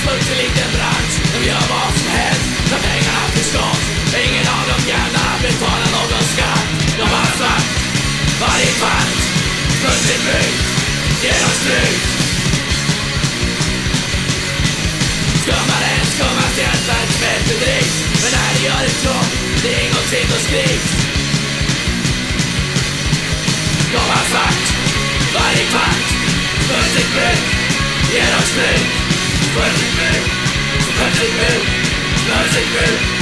smutsig liten bransch. De gör vad som helst för pengarna förstås. Ingen av dem gärna betalar någon skatt. De har svart varje kvart Smutsigt bruk ger oss stryk. Skummare skummas i allt världsfett bedrivs Men när det gör ett jobb, det är ingenting då skriks De har svart varje kvart Smutsigt bruk ger Music Bill, Music